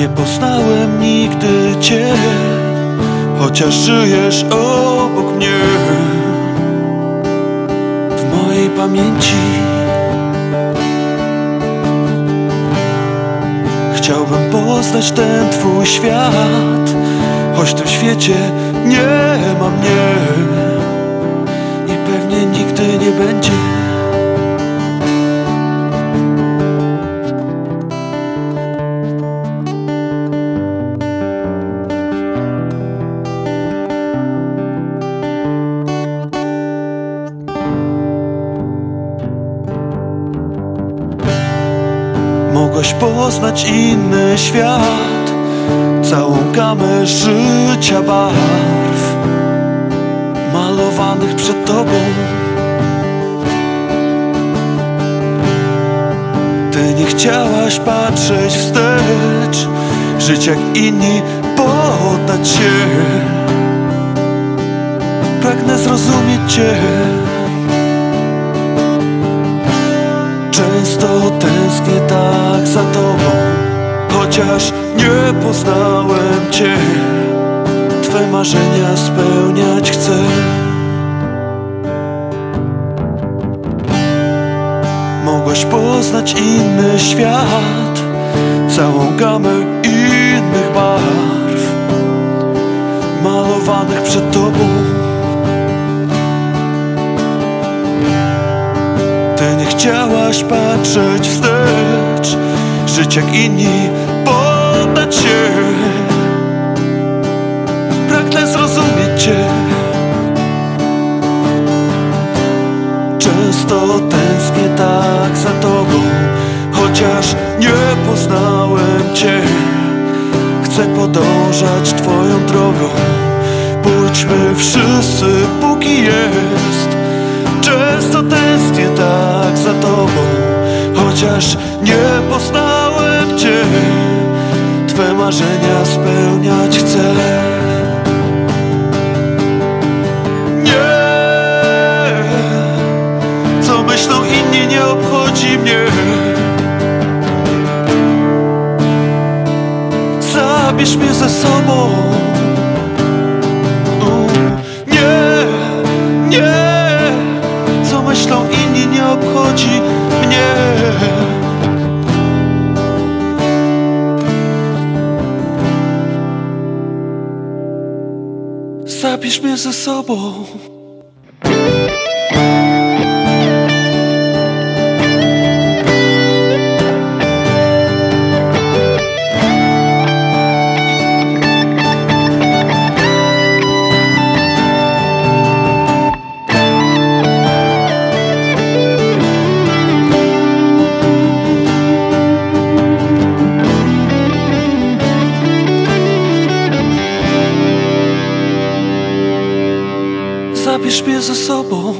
Nie poznałem nigdy Cię, chociaż żyjesz obok mnie. W mojej pamięci chciałbym poznać ten Twój świat, choć w tym świecie nie ma mnie i pewnie nigdy nie będzie. Mogłaś poznać inny świat. Całą gamę życia barw Malowanych przed tobą. Ty nie chciałaś patrzeć wstecz Żyć jak inni, poddać się. Pragnę zrozumieć Cię Chociaż nie poznałem cię Twe marzenia spełniać chcę. Mogłaś poznać inny świat Całą gamę innych barw Malowanych przed tobą. Ty nie chciałaś patrzeć wstecz Żyć jak inni, poddać się. Pragnę zrozumieć Cię. Często tęsknię tak za Tobą Chociaż nie poznałem Cię. Chcę podążać Twoją drogą. Pójdźmy wszyscy, póki jest. Często tęsknię tak za tobą Chociaż nie poznałem marzenia spełniać chcę. Nie. Co myślą inni nie obchodzi mnie. Zabierz mnie ze sobą Zabierz mnie ze sobą Zabierz mnie ze sobą.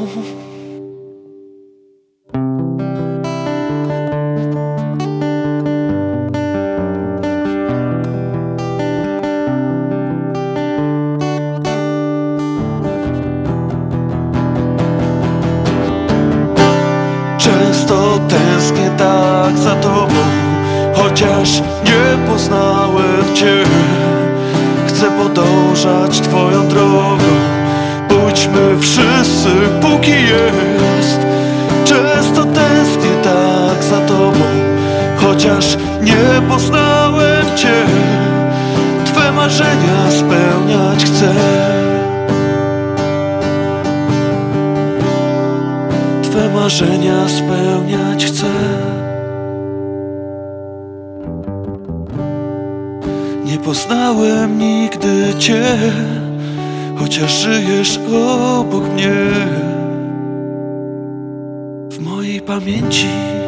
Często tęsknię tak za tobą Chociaż nie poznałem cię. Chcę podążać twoją drogą póki jest. Często tęsknię tak za tobą Chociaż nie poznałem cię. Twe marzenia spełniać chcę. Twe marzenia spełniać chcę. Nie poznałem nigdy Cię Chociaż żyjesz obok mnie W mojej pamięci